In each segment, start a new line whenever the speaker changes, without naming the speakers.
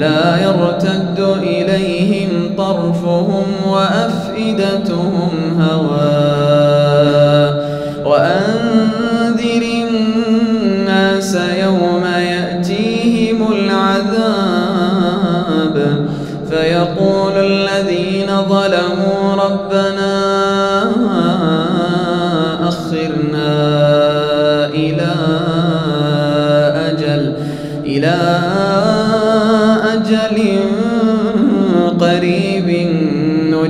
لا يرتد إليهم طرفهم وأفئدتهم هواء وأنذر الناس يوم يأتيهم العذاب. فيقول الذين ظلموا ربنا أخرنا إلى أجل إلى أجل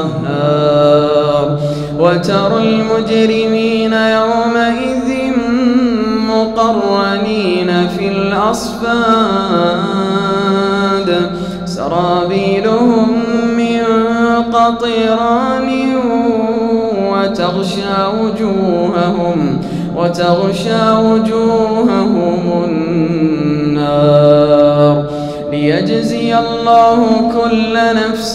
القهار وترى المجرمين يومئذ مقرنين في الأصفاد. سرابيلهم من قطران وتغشى وجوههم وتغشى وجوههم النار. ليجزي الله كل نفس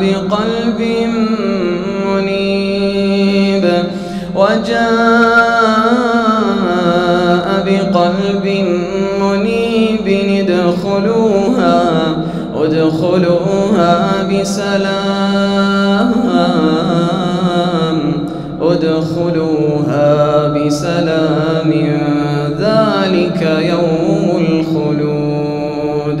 بقلب منيب وجاء بقلب منيب ادخلوها ادخلوها بسلام ادخلوها بسلام ذلك يوم الخلود.